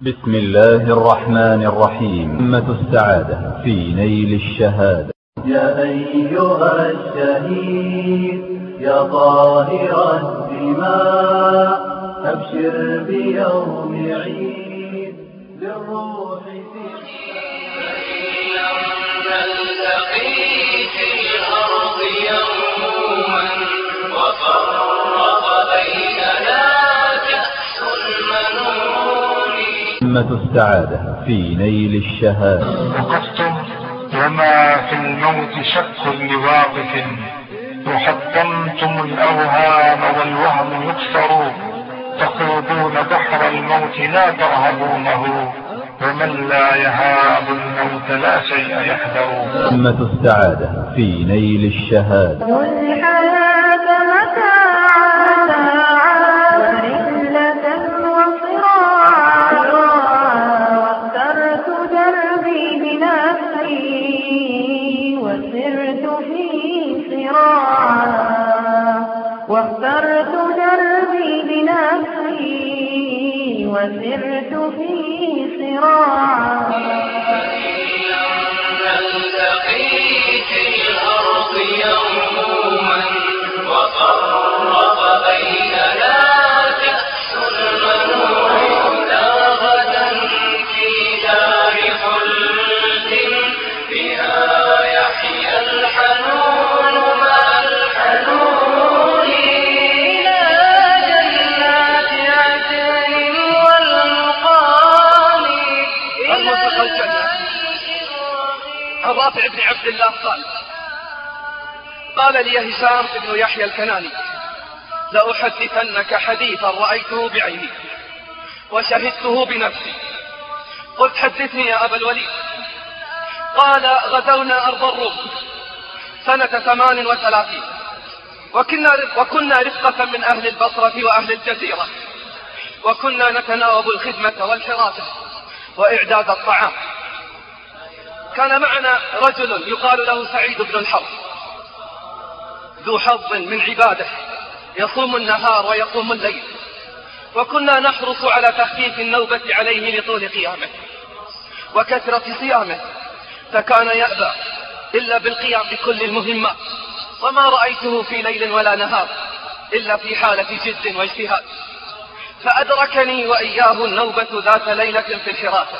بسم الله الرحمن الرحيم. أمة السعادة في نيل الشهادة. يا أيها الشهيد يا طاهر الدماء أبشر بيوم عيد. السعادة في نيل الشهادة وقفتم وما في الموت شك لواقف. وحطمتم الأوهام والوهم يكسر. تخوضون بحر الموت لا ترهبونه. ومن لا يهاب الموت لا شيء يحذر. أمة السعادة في نيل الشهادة صراعا نلتقي في الأرض يوما وفرق بيننا رافع بن عبد الله قال قال لي هشام بن يحيى الكناني لأحدثنك حديثا رأيته بعيني وشهدته بنفسي. قلت حدثني يا أبا الوليد. قال غزونا أرض الروم سنة ثمان وثلاثين وكنا, وكنا رفقة من أهل البصرة وأهل الجزيرة وكنا نتناوب الخدمة والحراسة وإعداد الطعام. كان معنا رجل يقال له سعيد بن الحرب. ذو حظ من عبادة. يصوم النهار ويقوم الليل. وكنا نحرص على تخفيف النوبة عليه لطول قيامه. وكثرة صيامه. فكان يأبى إلا بالقيام بكل المهمات وما رأيته في ليل ولا نهار إلا في حالة جد واجتهاد. فأدركني وإياه النوبة ذات ليلة في الحراسة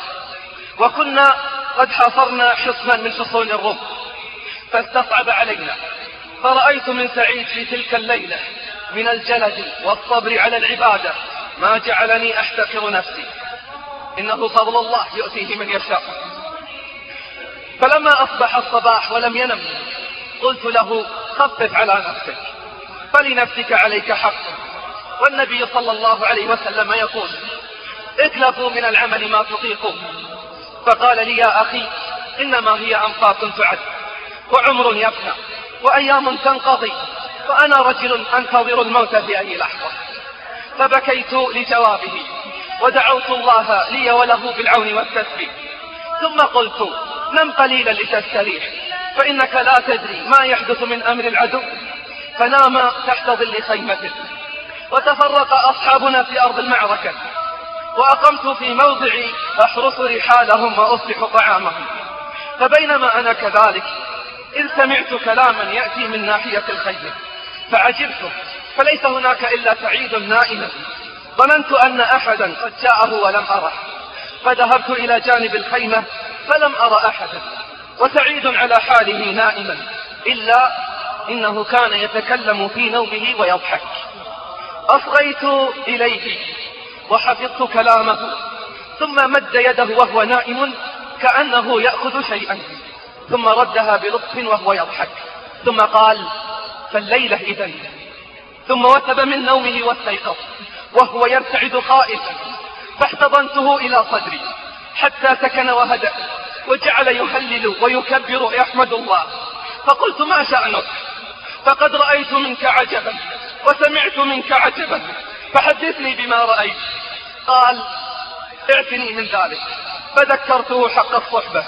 وكنا قد حاصرنا حصنا من حصون الروم فاستصعب علينا. فرأيت من سعيد في تلك الليلة من الجلد والصبر على العبادة ما جعلني أحتقر نفسي. إنه فضل الله يؤتيه من يشاء. فلما أصبح الصباح ولم ينم قلت له خفف على نفسك. فلنفسك عليك حق. والنبي صلى الله عليه وسلم يقول اكلفوا من العمل ما تطيقون. فقال لي يا أخي إنما هي أنفاس تعد وعمر يفنى وأيام تنقضي وأنا رجل أنتظر الموت في أي لحظة فبكيت لجوابه ودعوت الله لي وله بالعون والتثبيت ثم قلت نم قليلا لتستريح فإنك لا تدري ما يحدث من أمر العدو فنام تحت ظل خيمته وتفرق أصحابنا في أرض المعركة وأقمت في موضعي أحرس رحالهم وأصلح طعامهم. فبينما أنا كذلك إذ سمعت كلاما يأتي من ناحية الخيمة فعجبت فليس هناك إلا سعيد نائما ظننت أن أحدا قد جاءه ولم أره. فذهبت إلى جانب الخيمة فلم أر أحدا وسعيد على حاله نائما إلا إنه كان يتكلم في نومه ويضحك. أصغيت إليه وحفظت كلامه ثم مد يده وهو نائم كأنه يأخذ شيئا ثم ردها بلطف وهو يضحك ثم قال فالليلة إذن. ثم وثب من نومه واستيقظ وهو يرتعد خائفا فاحتضنته إلى صدري حتى سكن وهدأ وجعل يهلل ويكبر ويحمد الله فقلت ما شأنك؟ فقد رأيت منك عجبا وسمعت منك عجبا. فحدثني بما رأيت. قال اعتني من ذلك. فذكرته حق الصحبة.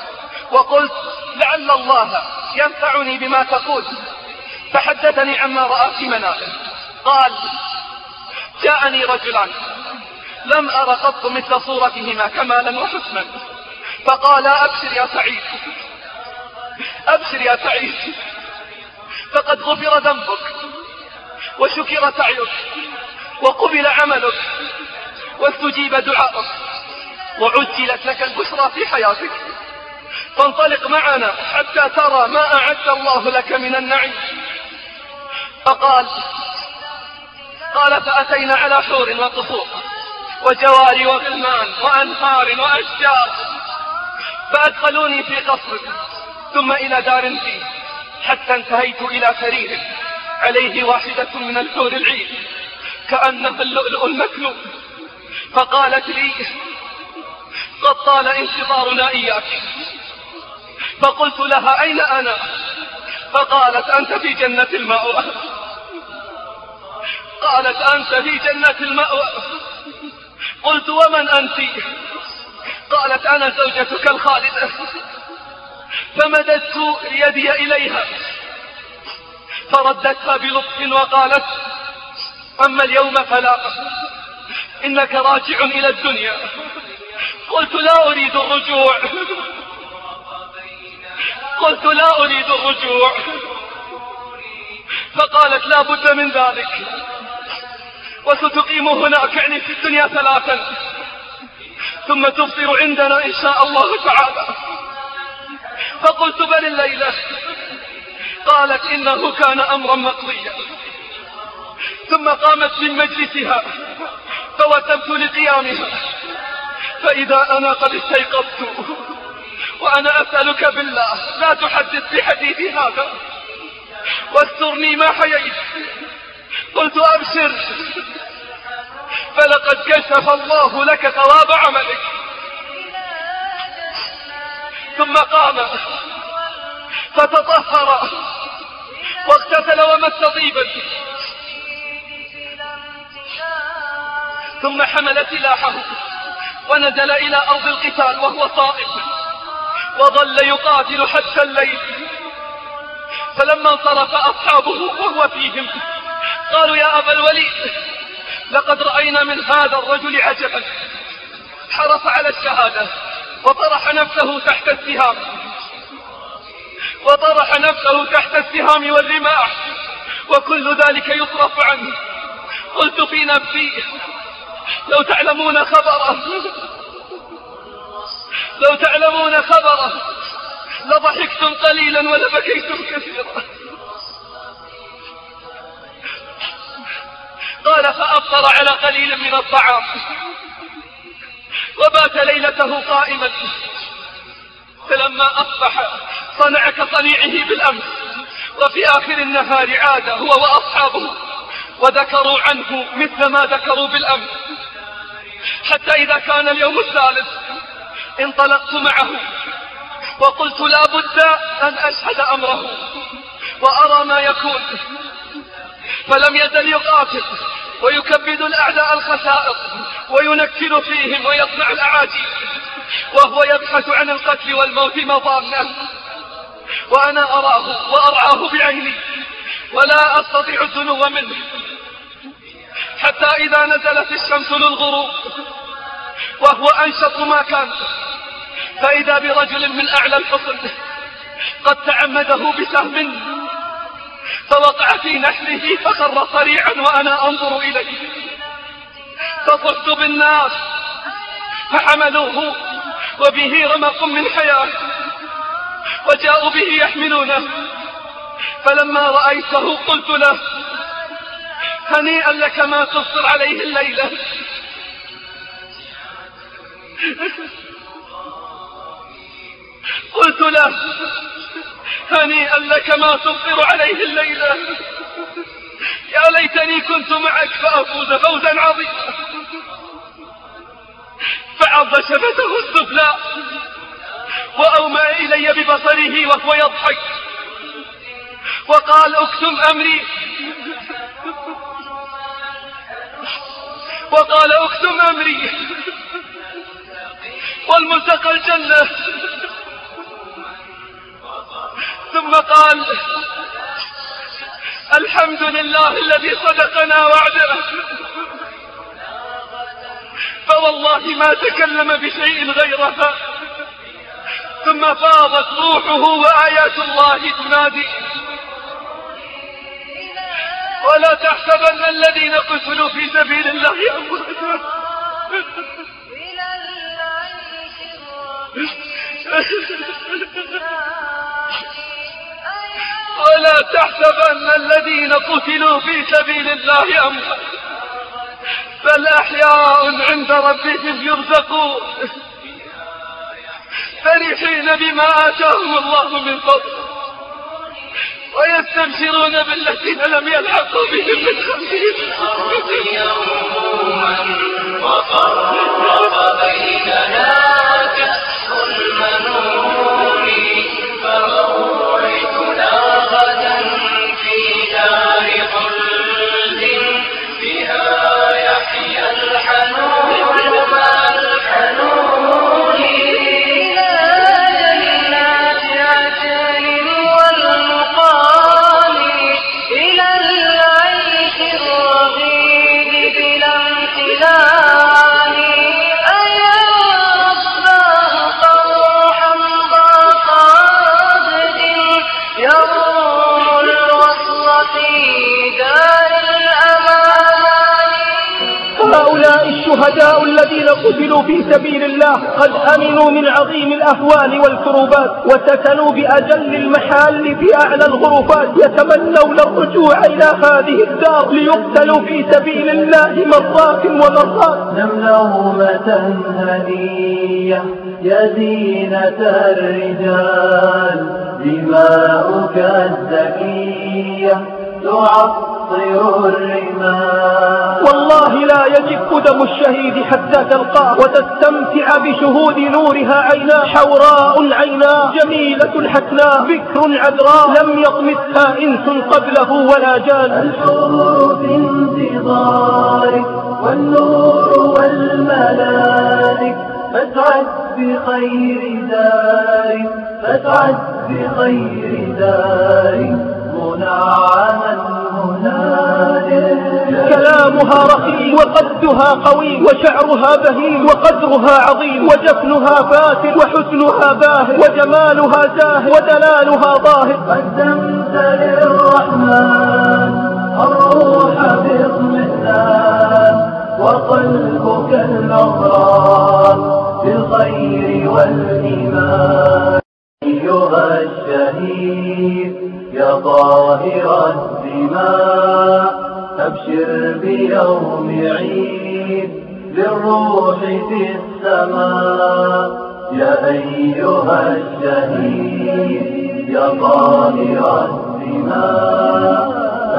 وقلت لعل الله ينفعني بما تقول. فحدثني عما رأى في منامه قال جاءني رجلان. لم أر قط مثل صورتهما كمالا وحسنا. فقال أبشر يا سعيد. أبشر يا سعيد. فقد غفر ذنبك وشكر سعيك وقبل عملك واستجيب دعاءك وعجلت لك البشرى في حياتك. فانطلق معنا حتى ترى ما أعد الله لك من النعيم. فقال قال فأتينا على حور وقصور وجواري وغلمان وأنهار وأشجار. فأدخلوني في قصر ثم إلى دار فيه حتى انتهيت إلى سرير عليه واحدة من الحور العين. كأنها اللؤلؤ المكنون. فقالت لي قد طال انتظارنا إياك. فقلت لها أين أنا؟ فقالت أنت في جنة المأوى. قالت أنت في جنة المأوى. قلت ومن أنت؟ قالت أنا زوجتك الخالدة. فمددت يدي إليها. فردتها بلطف وقالت أما اليوم فلا. إنك راجع إلى الدنيا. قلت لا أريد الرجوع. قلت لا أريد الرجوع. فقالت لا بد من ذلك. وستقيم هناك يعني في الدنيا ثلاثا. ثم تفطر عندنا إن شاء الله تعالى. فقلت بل الليلة. قالت إنه كان أمرا مقضيا. ثم قامت من مجلسها فوتبت لقيامها. فإذا أنا قد استيقظت وأنا أسألك بالله لا تحدث بحديثي هذا. واسترني ما حييت. قلت أبشر. فلقد كشف الله لك ثواب عملك. ثم قام. فتطهر. واغتسل ومس طيبا ثم حمل سلاحه ونزل إلى أرض القتال وهو صائم وظل يقاتل حتى الليل. فلما انصرف أصحابه وهو فيهم قالوا يا أبا الوليد لقد رأينا من هذا الرجل عجبا. حرص على الشهادة وطرح نفسه تحت السهام. وطرح نفسه تحت السهام والرماح وكل ذلك يصرف عنه. قلت في نفسي لو تعلمون خبره. لو تعلمون خبره. لضحكتم قليلا ولبكيتم كثيرا. قال فأفطر على قليل من الطعام. وبات ليلته قائما. فلما أصبح صنع كصنيعه بالأمس. وفي آخر النهار عاد هو وأصحابه. وذكروا عنه مثل ما ذكروا بالأمس. حتى إذا كان اليوم الثالث انطلقت معه. وقلت لا بد أن أشهد أمره وأرى ما يكون. فلم يزل يقاتل ويكبد الأعداء الخسائر وينكل فيهم ويصنع الأعاجيب وهو يبحث عن القتل والموت مضامنا وأنا أراه وأرعاه بعيني ولا أستطيع الدنو منه. حتى إذا نزلت الشمس للغروب وهو أنشط ما كان فإذا برجل من أعلى الحصن قد تعمده بسهم فوقع في نحره فخر صريعا وأنا أنظر إليه. فصحت بالناس فحملوه وبه رمق من حياة وجاءوا به يحملونه. فلما رأيته قلت له هنيئا لك ما تفطر عليه الليلة. قلت له هنيئا لك ما تفطر عليه الليلة. يا ليتني كنت معك فأفوز فوزا عظيما. فعض شفته السفلى وأومى إلي ببصره وهو يضحك. وقال اكتم أمري. وقال اكتم أمري. والملتقى الجنة. ثم قال الحمد لله الذي صدقنا وعده. فوالله ما تكلم بشيء غيرها ثم فاضت روحه وآيات الله تنادي. ولا تحسبن الذين قتلوا في سبيل الله ولا تحسبن الذين قتلوا في سبيل الله أموات بل أحياء عند ربهم يرزقون. فرحين بما آتاهم الله من فضله ويستبشرون بالذين لم يلحقوا بهم من خلفهم. يوما وفرق بيننا قتلوا في سبيل الله. قد أمنوا من عظيم الأهوال والكروبات وسكنوا بأجل المحال في أعلى الغرفات. يتمنون الرجوع إلى هذه الدار ليقتلوا في سبيل الله مرات ومرات. نملومة هنية يا زينة الرجال. دماؤك الزكية. تعطر الرمال والله لا يجف دم الشهيد حتى تلقاه. وتستمتع بشهود نورها عيناه حوراء عيناه جميلة حسناء بكر عذراء لم يطمثها إنس قبله ولا جان. الحور في انتظارك والنور والملائك. فاسعد بخير دار فاسعد بخير دار منعما هنالك كلامها رخيم وقدها قويم وشعرها بهيم وقدرها عظيم وجفنها فاتن وحسنها باهر وجمالها زاهر ودلالها ظاهر قدمت للرحمن الروح باطمئنان وقلبك العمران بالخير والإيمان أيها الشهيد. يا طاهر الدماء أبشر بيوم عيد للروح في السماء. يا أيها الشهيد يا طاهر الدماء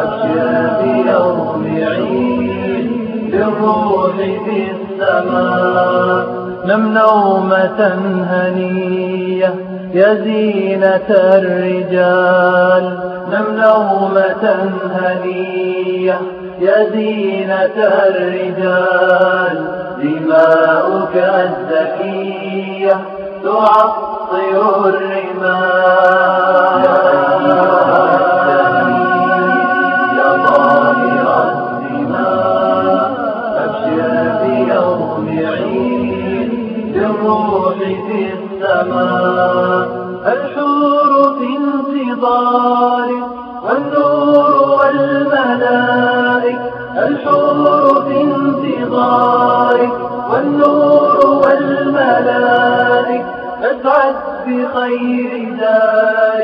أبشر بيوم عيد للروح في السماء. نم نومة هنية يا زينة الرجال نم هنية يا زينة الرجال دماؤك الزكية تعطر الرمال. يا طاهر الدماء أبشر بيوم عيد للروح في السماء. انتظارك والنور والملائك فاسعد بخير دار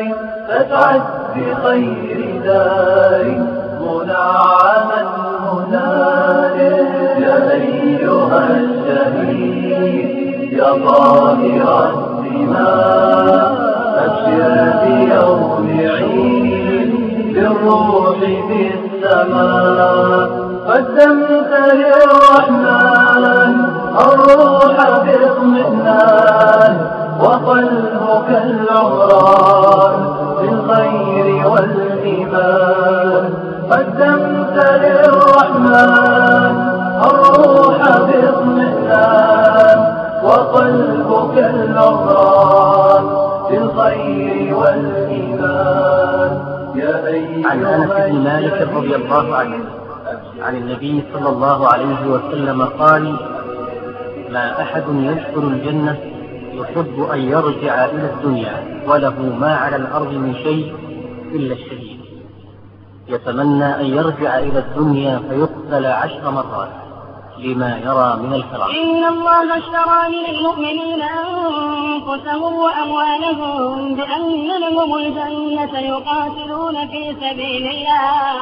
فاسعد بخير دار. منعما هنالك يا أيها الشهيد يا طاهر الدماء أبشر بيوم عيد للروح في السماء. قدمت للرحمن الروح باطمئنان وقلبك العمران بالخير والإيمان. قدمت للرحمن الروح باطمئنان وقلبك العمران بالخير والإيمان. يا أيها عن أنس بن مالك رضي الله عنه. عن النبي صلى الله عليه وسلم قال ما أحد يدخل الجنة يحب أن يرجع إلى الدنيا وله ما على الأرض من شيء إلا الشهيد. يتمنى أن يرجع إلى الدنيا فيقتل عشر مرات لما يرى من الفراغ إن الله اشترى من المؤمنين أنفسهم وأموالهم بأن لهم الجنة يقاتلون في سبيل الله.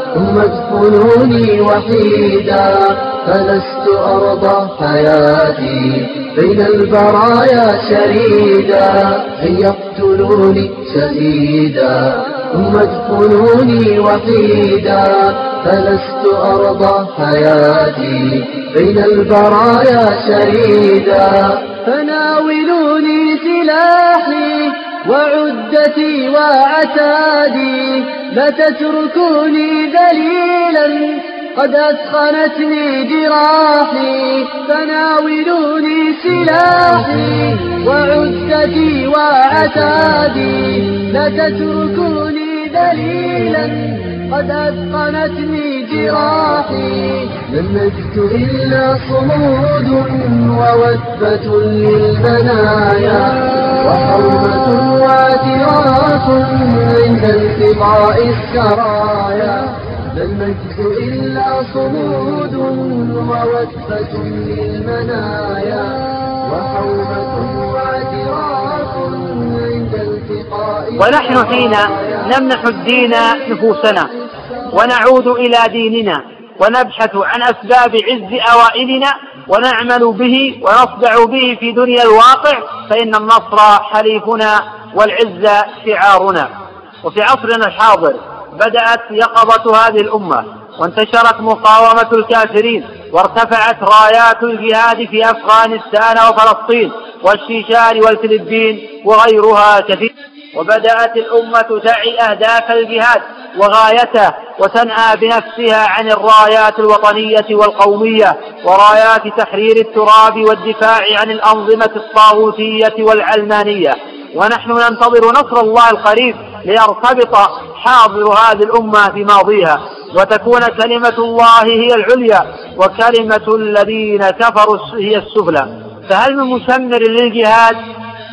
ثم ادخلوني وحيدا فلست أرضى حياتي بين البرايا شريدا أن يقتلوني شهيدا ثم ادخلوني وحيدا فلست أرضى حياتي بين البرايا شريدا. فناولوني سلاحي وعدتي وعتادي لا تتركوني ذليلا قد أثخنتني جراحي فناولوني سلاحي. وعدتي وعتادي لا تتركوني ذليلا قد أثقلتني جراحي لم نجد إلا صمود ووثبة للمنايا وحرمة واعتراف عند انقضاء السرايا. لم نجد إلا صمود ووثبة للمنايا وحومة ونحن حين نمنح الدين نفوسنا ونعود إلى ديننا ونبحث عن أسباب عز أوائلنا ونعمل به ونصدع به في دنيا الواقع فإن النصر حليفنا والعز شعارنا. وفي عصرنا الحاضر بدأت يقظة هذه الأمة وانتشرت مقاومة الكافرين وارتفعت رايات الجهاد في أفغانستان وفلسطين والشيشان والفلبين وغيرها كثير. وبدأت الأمة تعي أهداف الجهاد وغايته وتنأى بنفسها عن الرايات الوطنية والقومية ورايات تحرير التراب والدفاع عن الأنظمة الطاغوتية والعلمانية. ونحن ننتظر نصر الله القريب ليرتبط حاضر هذه الأمة في ماضيها. وتكون كلمة الله هي العليا وكلمة الذين كفروا هي السفلى. فهل من مسمر للجهاد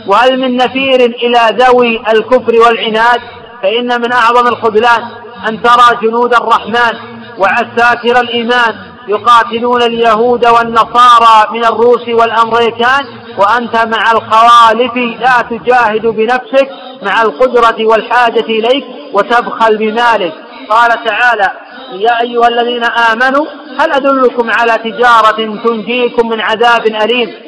وهل من نفير إلى ذوي الكفر والعناد؟ فإن من أعظم الخذلان أن ترى جنود الرحمن وعساكر الإيمان يقاتلون اليهود والنصارى من الروس والأمريكان وأنت مع الخوالف لا تجاهد بنفسك مع القدرة والحاجة إليك وتبخل بمالك. قال تعالى يا أيها الذين آمنوا هل أدلكم على تجارة تنجيكم من عذاب أليم؟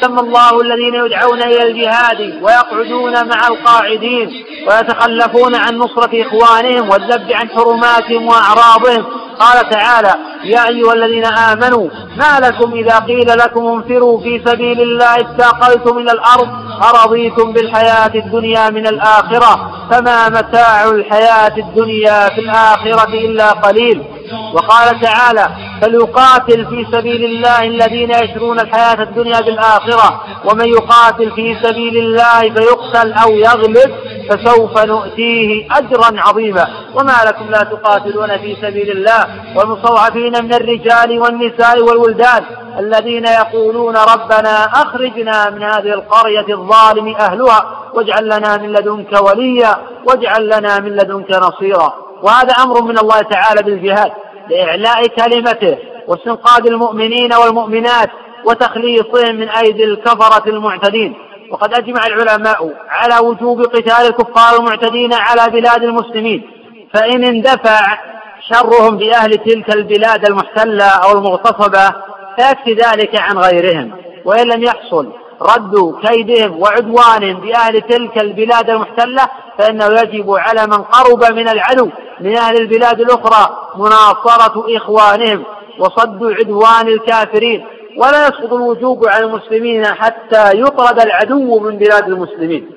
سمى الله الذين يدعون إلى الجهاد ويقعدون مع القاعدين ويتخلفون عن نصرة إخوانهم والذب عن حرماتهم وأعراضهم. قال تعالى يا أيها الذين آمنوا ما لكم إذا قيل لكم انفروا في سبيل الله استاقلتم إلى الأرض أرضيتم بالحياة الدنيا من الآخرة فما متاع الحياة الدنيا في الآخرة إلا قليل. وقال تعالى فليقاتل في سبيل الله الذين يشرون الحياة الدنيا بالآخرة ومن يقاتل في سبيل الله فيقتل أو يغلب فسوف نؤتيه أجرا عظيما. وما لكم لا تقاتلون في سبيل الله والمستضعفين من الرجال والنساء والولدان الذين يقولون ربنا أخرجنا من هذه القرية الظالم أهلها واجعل لنا من لدنك وليا واجعل لنا من لدنك نصيرا. وهذا أمر من الله تعالى بالجهاد لإعلاء كلمته واستنقاذ المؤمنين والمؤمنات وتخليصهم من أيدي الكفرة المعتدين. وقد أجمع العلماء على وجوب قتال الكفار المعتدين على بلاد المسلمين فإن اندفع شرهم بأهل تلك البلاد المحتلة أو المغتصبة فيكفي ذلك عن غيرهم وإن لم يحصل رد كيدهم وعدوانهم بأهل تلك البلاد المحتلة فإنه يجب على من قرب من العدو من أهل البلاد الأخرى مناصرة إخوانهم وصد عدوان الكافرين. ولا يسقط الوجوب على المسلمين حتى يطرد العدو من بلاد المسلمين.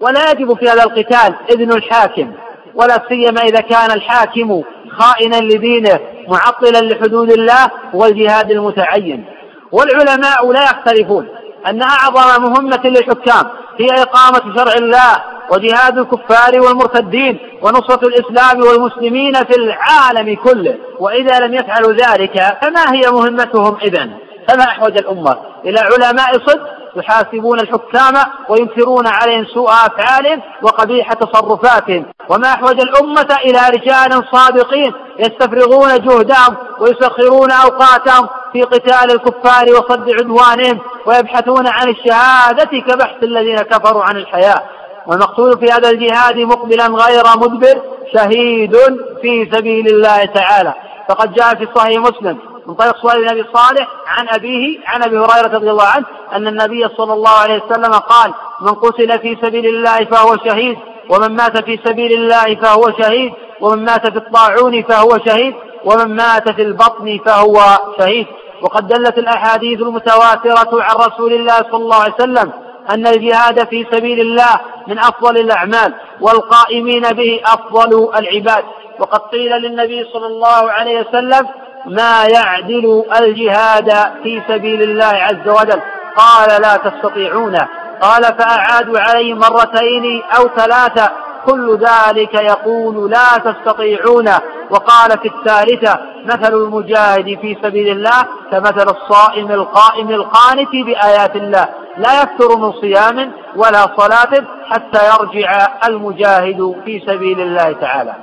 ولا يجب في هذا القتال إذن الحاكم ولا سيما إذا كان الحاكم خائنا لدينه معطلا لحدود الله والجهاد المتعين. والعلماء لا يختلفون. أن أعظم مهمة للحكام هي إقامة شرع الله وجهاد الكفار والمرتدين ونصرة الإسلام والمسلمين في العالم كله. وإذا لم يفعلوا ذلك فما هي مهمتهم إذن؟ فما أحوج الأمة إلى علماء صدق يحاسبون الحكام وينكرون عليهم سوء أفعالهم وقبيح تصرفاتهم وما أحوج الأمة إلى رجال صادقين يستفرغون جهدهم ويسخرون أوقاتهم في قتال الكفار وصد عدوانهم ويبحثون عن الشهادة كبحث الذين كفروا عن الحياة. والمقصود في هذا الجهاد مقبلا غير مدبر شهيد في سبيل الله تعالى. فقد جاء في صحيح مسلم من طريق سؤال النبي صالح عن أبيه عن أبي هريرة رضي الله عنه أن النبي صلى الله عليه وسلم قال من قتل في سبيل الله فهو شهيد ومن مات في سبيل الله فهو شهيد ومن مات في الطاعون فهو شهيد ومن مات في البطن فهو شهيد. وقد دلت الأحاديث المتواترة عن رسول الله صلى الله عليه وسلم أن الجهاد في سبيل الله من أفضل الأعمال والقائمين به أفضل العباد. وقد قيل للنبي صلى الله عليه وسلم ما يعدل الجهاد في سبيل الله عز وجل. قال لا تستطيعون. قال فأعادوا عليه مرتين أو ثلاثة. كل ذلك يقول لا تستطيعون. وقال في الثالثة مثل المجاهد في سبيل الله كمثل الصائم القائم القانت بآيات الله. لا يفتر من صيام ولا صلاة حتى يرجع المجاهد في سبيل الله تعالى.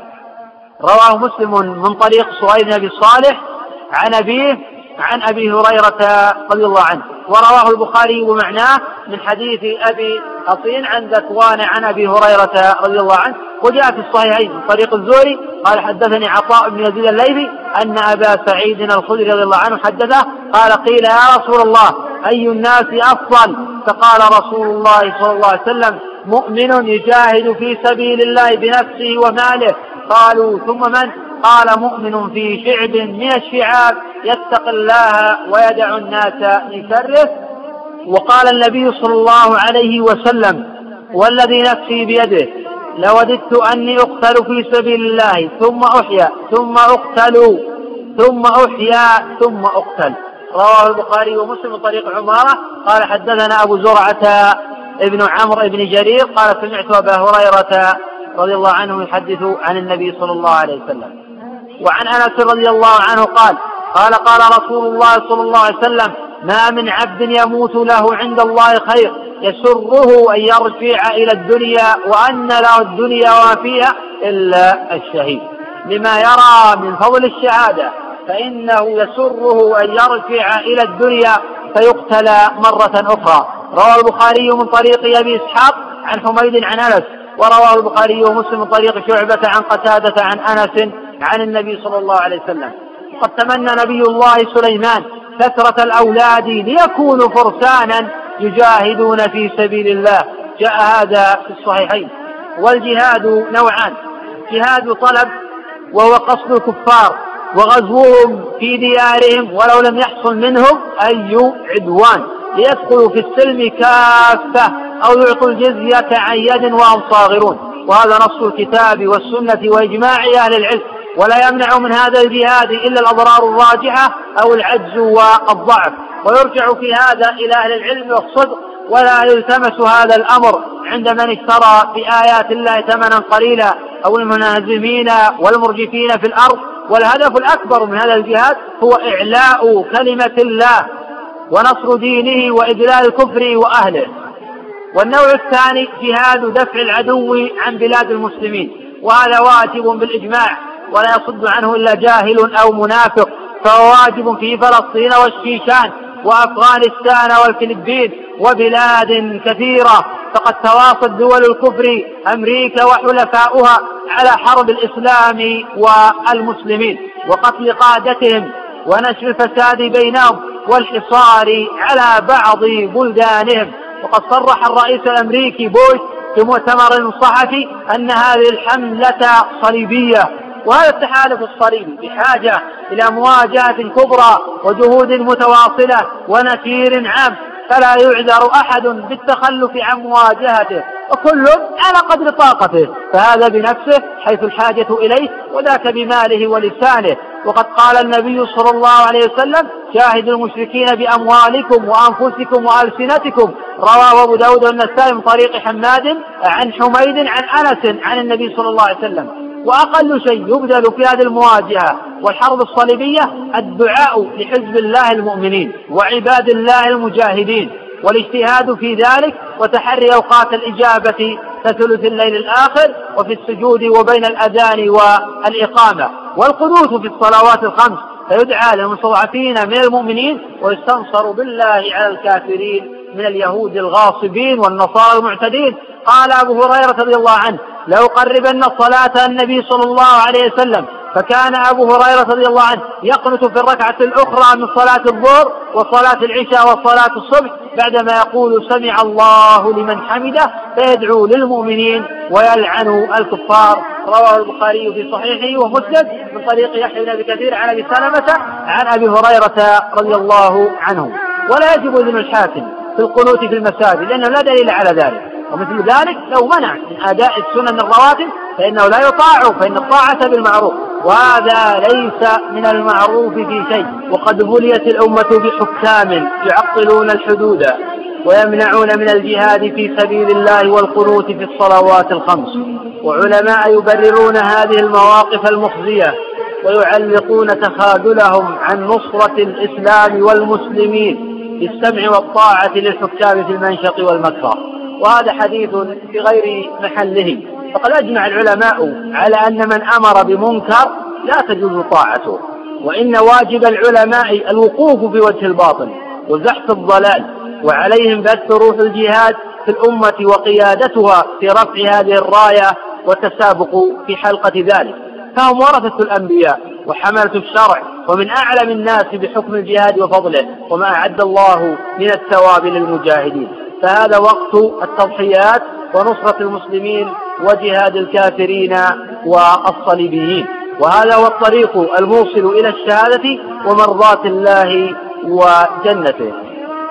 رواه مسلم من طريق صهيب بن أبي صالح عن أبيه عن أبي هريرة رضي الله عنه. ورواه البخاري ومعناه من حديث أبي حصين عن ذكوان عن أبي هريرة رضي الله عنه. وجاء في الصحيحين من طريق الزهري قال حدثني عطاء بن يزيد الليثي أن أبا سعيد الخدري رضي الله عنه حدثه قال قيل يا رسول الله أي الناس أفضل؟ فقال رسول الله صلى الله عليه وسلم مؤمن يجاهد في سبيل الله بنفسه وماله. قالوا ثم من؟ قال مؤمن في شعب من الشعاب يتقي الله ويدع الناس من شره وقال النبي صلى الله عليه وسلم والذي نفسي بيده لوددت أني أقتل في سبيل الله ثم أحيا ثم أقتل ثم أحيا ثم أقتل. رواه البخاري ومسلم طريق عمارة. قال حدثنا أبو زرعة ابن عمرو بن جرير قال سمعت أبا هريرة رضي الله عنه يحدث عن النبي صلى الله عليه وسلم. وعن انس رضي الله عنه قال قال قال رسول الله صلى الله عليه وسلم ما من عبد يموت له عند الله خير يسره أن يرجع إلى الدنيا وأن له الدنيا وما فيها إلا الشهيد. لما يرى من فضل الشهادة فإنه يسره أن يرجع إلى الدنيا فيقتل مرة أخرى. رواه البخاري من طريق أبي إسحاق عن حميد عن أنس ورواه البخاري ومسلم من طريق شعبة عن قتادة عن أنس عن النبي صلى الله عليه وسلم. قد تمنى نبي الله سليمان كثرة الأولاد ليكونوا فرسانا يجاهدون في سبيل الله. جاء هذا في الصحيحين. والجهاد نوعان. جهاد طلب وهو قصد الكفار وغزوهم في ديارهم ولو لم يحصل منهم أي عدوان. ليدخلوا في السلم كافة أو يعطوا الجزية عن يد وهم صاغرون وهذا نص الكتاب والسنة وإجماع أهل العلم. ولا يمنع من هذا الجهاد إلا الأضرار الراجحة أو العجز والضعف. ويرجع في هذا إلى أهل العلم والصدق ولا يلتمس هذا الأمر عند من اشترى بآيات الله ثمنا قليلا أو المنهزمين والمرجفين في الأرض. والهدف الأكبر من هذا الجهاد هو إعلاء كلمة الله ونصر دينه وإذلال الكفر وأهله. والنوع الثاني جهاد دفع العدو عن بلاد المسلمين. وهذا واجب بالإجماع. ولا يصد عنه إلا جاهل أو منافق فهو واجب في فلسطين والشيشان وأفغانستان والفلبين وبلاد كثيرة. فقد تواصت دول الكفر أمريكا وحلفاؤها على حرب الإسلام والمسلمين وقتل قادتهم ونشر الفساد بينهم والحصار على بعض بلدانهم. وقد صرح الرئيس الأمريكي بوش في مؤتمر صحفي أن هذه الحملة صليبية. وهذا التحالف الصليبي بحاجة إلى مواجهة كبرى وجهود متواصلة ونسير عام فلا يعذر أحد بالتخلف عن مواجهته وكل على قدر طاقته فهذا بنفسه حيث الحاجة إليه وذاك بماله ولسانه. وقد قال النبي صلى الله عليه وسلم شاهدوا المشركين بأموالكم وأنفسكم وألسنتكم. رواه أبو داود والنسائي من طريق حماد عن حميد عن أنس عن النبي صلى الله عليه وسلم. وأقل شيء يبذل في هذه المواجهة والحرب الصليبية الدعاء لحزب الله المؤمنين وعباد الله المجاهدين والاجتهاد في ذلك وتحري أوقات الإجابة كثلث الليل الآخر وفي السجود وبين الأذان والإقامة والقنوت في الصلوات الخمس فيدعى للمستضعفين من المؤمنين ويستنصر بالله على الكافرين من اليهود الغاصبين والنصارى المعتدين قال أبو هريرة رضي الله عنه لأقربن الصلاة النبي صلى الله عليه وسلم فكان أبو هريرة رضي الله عنه يقنت في الركعة الأخرى من صلاة الظهر وصلاة العشاء وصلاة الصبح بعدما يقول سمع الله لمن حمده فيدعو للمؤمنين ويلعن الكفار. رواه البخاري في صحيحه ومسلم من طريق يحيى بن أبي كثير عن أبي سلمة عن أبي هريرة رضي الله عنه. ولا يجب إذن الحاكم في القنوت في المساجد لأنه لا دليل على ذلك. ومثل ذلك لو منع من أداء السنن الرواتب فإنه لا يطاع فإن الطاعة بالمعروف وهذا ليس من المعروف في شيء. وقد بليت الأمة بحكام يعطلون الحدود ويمنعون من الجهاد في سبيل الله والقنوت في الصلوات الخمس. وعلماء يبررون هذه المواقف المخزية ويعلقون تخاذلهم عن نصرة الإسلام والمسلمين بالسمع والطاعة للحكام في المنشط والمكره. وهذا حديث في غير محله. فقد أجمع العلماء على أن من أمر بمنكر لا تجوز طاعته وإن واجب العلماء الوقوف في وجه الباطل وزحف الضلال وعليهم بث روح الجهاد في الأمة وقيادتها في رفع هذه الراية والتسابق في حلقة ذلك. فهم ورثة الأنبياء وحملة الشرع ومن أعلم الناس بحكم الجهاد وفضله وما أعد الله من الثواب للمجاهدين. فهذا وقت التضحيات ونصرة المسلمين وجهاد الكافرين والصليبيين. وهذا هو الطريق الموصل إلى الشهادة ومرضاة الله وجنته.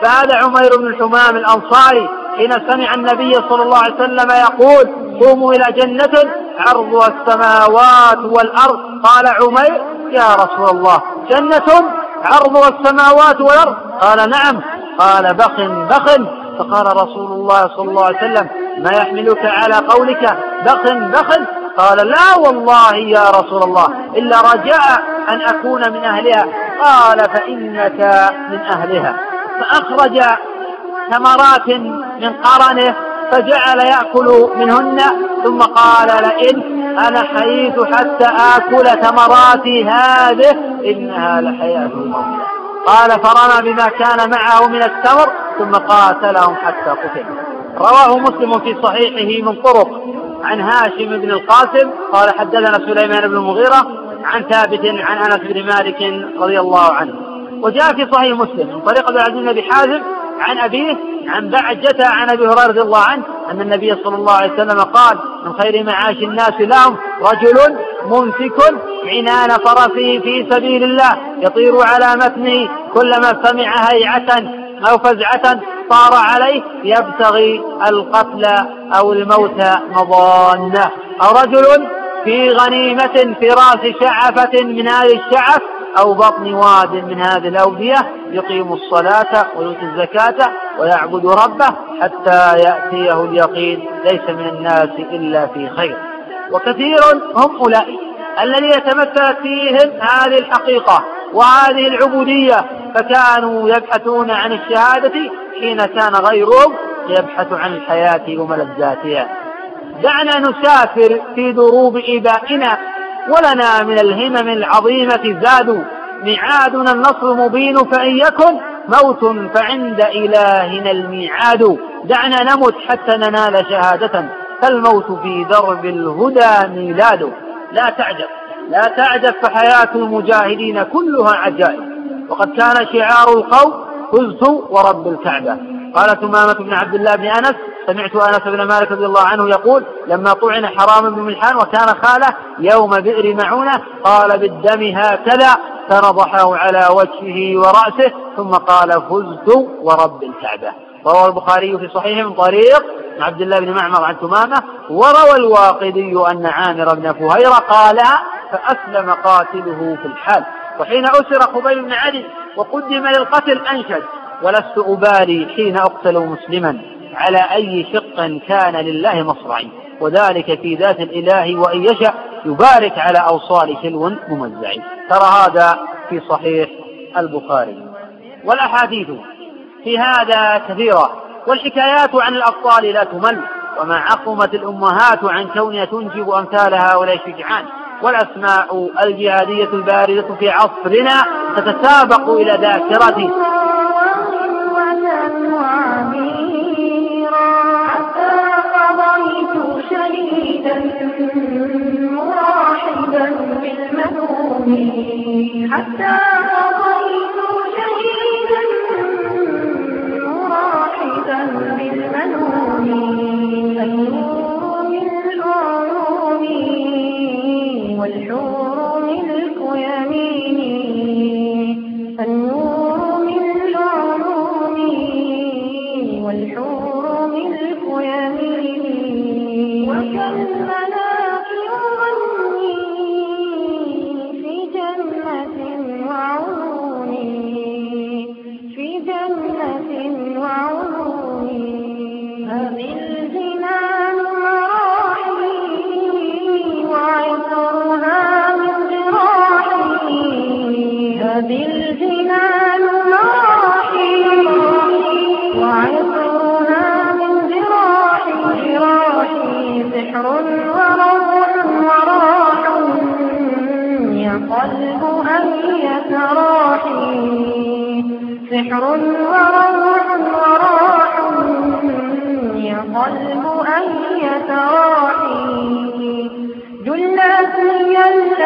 فهذا عمير بن الحمام الأنصاري حين سمع النبي صلى الله عليه وسلم يقول قوموا إلى جنة عرضها السماوات والأرض. قال عمير يا رسول الله جنة عرضها السماوات والأرض؟ قال نعم. قال بخ بخ فقال رسول الله صلى الله عليه وسلم ما يحملك على قولك بخ بخ قال لا والله يا رسول الله إلا رجاء أن أكون من أهلها. قال فإنك من أهلها. فأخرج ثمرات من قرنه فجعل يأكل منهن ثم قال لئن أنا حييت حتى آكل ثمراتي هذه إنها لحياة الموت. قال فرمى بما كان معه من التمر ثم قاتلهم حتى قتل. رواه مسلم في صحيحه من طرق. عن هاشم بن القاسم قال حدثنا سليمان بن المغيرة عن ثابت عن أنس بن مالك رضي الله عنه. وجاء في صحيح مسلم من طريق عبد العزيز بن حازم عن أبيه عن بعجة عن أبي هريرة رضي الله عنه أن النبي صلى الله عليه وسلم قال من خير معاش الناس لهم رجل ممسك عنان فرسه في سبيل الله يطير على متنه كلما سمع هيعة أو فزعة طار عليه يبتغي القتل أو الموت مضانة. أو رجل في غنيمة في رأس شعفة من آل الشعف أو بطن واد من هذه الأودية يقيم الصلاة ويؤتي الزكاة ويعبد ربه حتى يأتيه اليقين ليس من الناس إلا في خير. وكثير هم أولئك الذي يتمثلت فيهم هذه الحقيقة وهذه العبودية فكانوا يبحثون عن الشهادة حين كان غيرهم يبحث عن الحياة وملذاتها. دعنا نسافر في دروب إبائنا ولنا من الهمم العظيمة زاد ميعادنا النصر مبين فإن يكن موت فعند إلهنا الميعاد. دعنا نمت حتى ننال شهادة. فالموت في درب الهدى ميلاد. لا تعجب لا تعجب فحياة المجاهدين كلها عجائب. وقد كان شعار القوم فزت ورب الكعبة. قال ثمامة بن عبد الله بن أنس سمعت أنس بن مالك رضي الله عنه يقول لما طعن حرام بن ملحان وكان خاله يوم بئر معونة قال بالدم هكذا فنضحه على وجهه ورأسه ثم قال فزت ورب الكعبة روى البخاري في صحيحه من طريق عبد الله بن معمر عن ثمامة وروى الواقدي أن عامر بن فهيرة قال فأسلم قاتله في الحال وحين أسر خبيب بن علي وقدم للقتل أنشد. ولست أبالي حين أقتل مسلما على أي شق كان لله مصرعي. وذلك في ذات الإله وإن يشأ يبارك على أوصال شلو ممزع ترى هذا في صحيح البخاري. والأحاديث في هذا كثيرة. والحكايات عن الأبطال لا تمل. وما عقمت الأمهات عن كونها تنجب أمثال هؤلاء الشجعان. والأسماء الجهادية الباردة في عصرنا تتسابق إلى ذاكرة مراحبا بالمذموم حتى قضيت شهيدا مراحبا بالمنون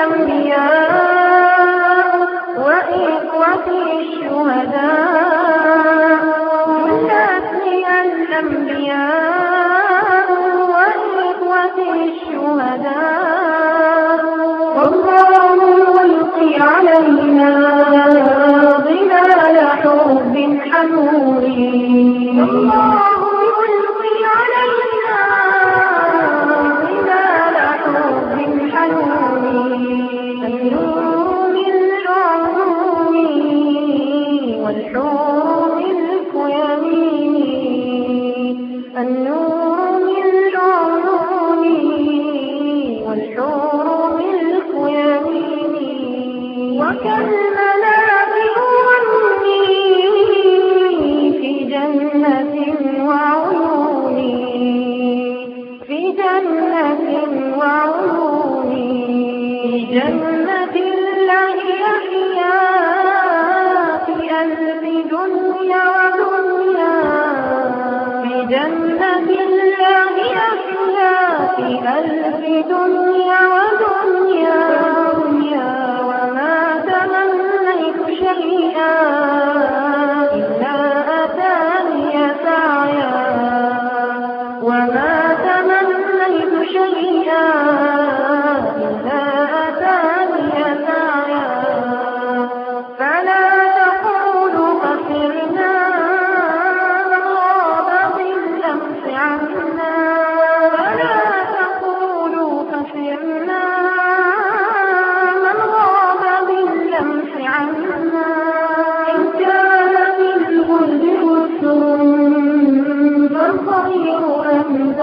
الأنبياء وإخوتي الشهداء الأنبياء الشهداء علينا ظلال حب حنون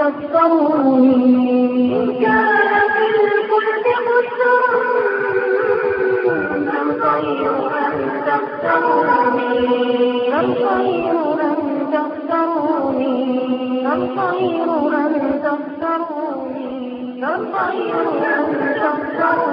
تختاروني إن كان في الخلد خسر الخير أن تختاروني الخير أن تختاروني الخير أن تختاروني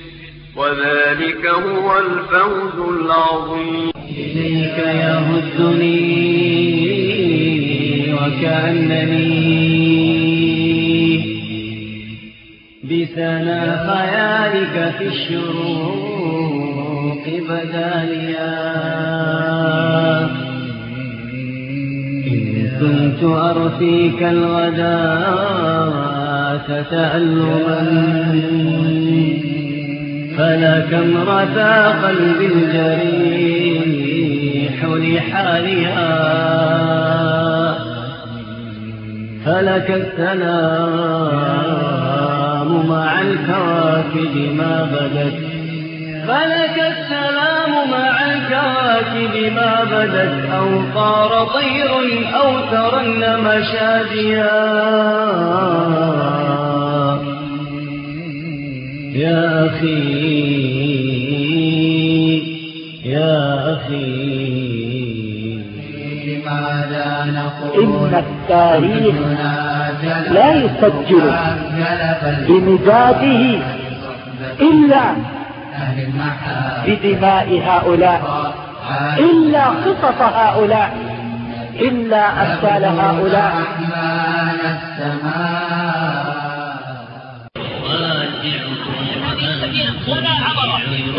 وذلك هو الفوز العظيم. إليك يهدني وكأنني بسنا خيالك في الشروق بداليا. إن كنت أرثيك الغداة تألما. فلكم رثى قلبي الجريح لحالها. فلك السلام مع الكواكب ما بدت. فلك السلام مع الكواكب ما بدت. أو طار طير أو ترنم شاديا يا أخي يا أخي. لماذا نقول إن التاريخ لا يسجل بمداده إلا بدماء هؤلاء إلا قصص هؤلاء إلا أمثال هؤلاء. ولا عبر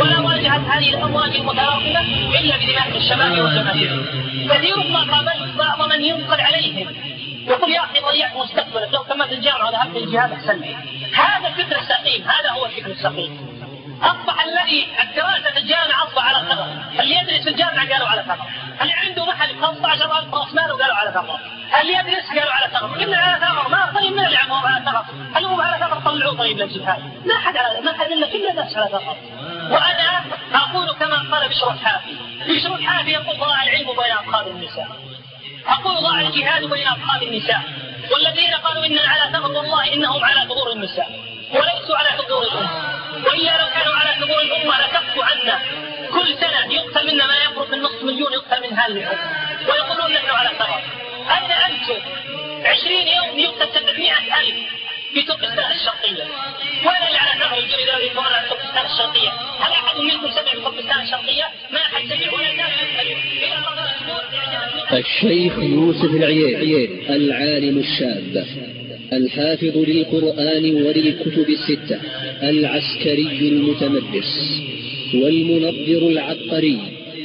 ولا واجهت هذه الامواج المتراكمه الا بدماء الشباب والجماهير كثير ما قابلت بعض من ينقل عليهم يقول يا أخي ضيعت مستقبلك لو كملت الجامعة وذهبت للجهاد احسن لي هذا الفكر السقيم هذا هو الفكر السقيم. اصبح الذي الدراسة في الجامعة اصبح على خطر اللي يدرس في الجامعة قالوا على خطر اللي عنده محل 15000 راس مال وقالوا على خطر اللي يدرس قالوا على خطر كلنا على خطر ما طيب من اللي عمهم على هل هم على خطر طلعوه طيب للجهاد ما حد على ما حد إلا كل الناس على خطر وأنا أقول كما قال بشر الحافي بشر الحافي يقول ضاع العلم بين أطفال النساء. أقول ضاع الجهاد بين أطفال النساء. والذين قالوا اننا على ثغر الله إنهم على ثغور النساء. وليسوا على ثغور الأمة. والا لو كانوا على ثغور الأمة لكفوا عنا. كل سنة يقتل منا ما يقرب من نصف مليون يقتل من هذه الأمة. ويقولون نحن على ثغر اين أنتم 20 يوم يقتل 700 ألف في تركستان الشرقية. وين اللي على ثغر يجون يقولوا يكون على تركستان الشرقية. هل أحد منكم سمع بتركستان الشرقية؟ ما أحد سمع ولا كان الشيخ يوسف العيير العالم الشاب الحافظ للقرآن وللكتب الستة العسكري المتمرس والمنظر العبقري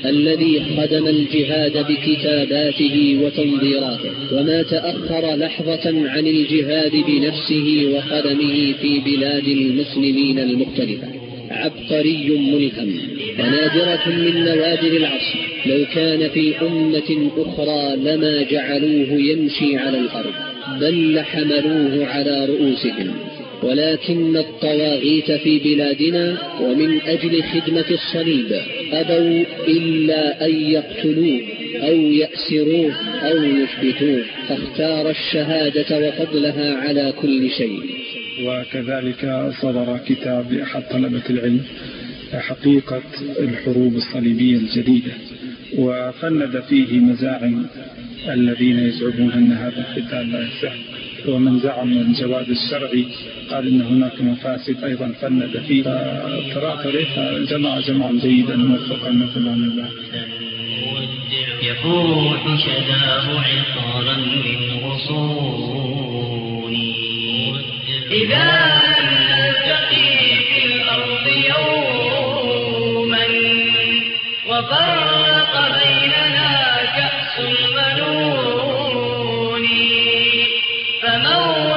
الذي خدم الجهاد بكتاباته وتنظيراته وما تأخر لحظة عن الجهاد بنفسه وقدمه في بلاد المسلمين المختلفة. عبقري ملهم ونادرة من نوادر العصر لو كان في أمة أخرى لما جعلوه يمشي على الأرض. بل لحملوه على رؤوسهم. ولكن الطواغيت في بلادنا ومن أجل خدمة الصليب أبوا إلا أن يقتلوه أو يأسروه أو يثبتوه فاختار الشهادة وفضلها على كل شيء. وكذلك صدر كتاب لأحد طلبة العلم حقيقة الحروب الصليبية الجديدة. وفند فيه مزاعم الذين يزعمون أن هذا القتال لا يصح. ومن زعم الجواز الشرعي قال إن هناك مفاسد أيضا فند فيه عليه جمع جمعا جيدا موفقا نسال الله. يفوح شداه عطارا من غصوني إذا لم نلتقي في الأرض يوما وفرق بيننا كأس المنون. فموعدنا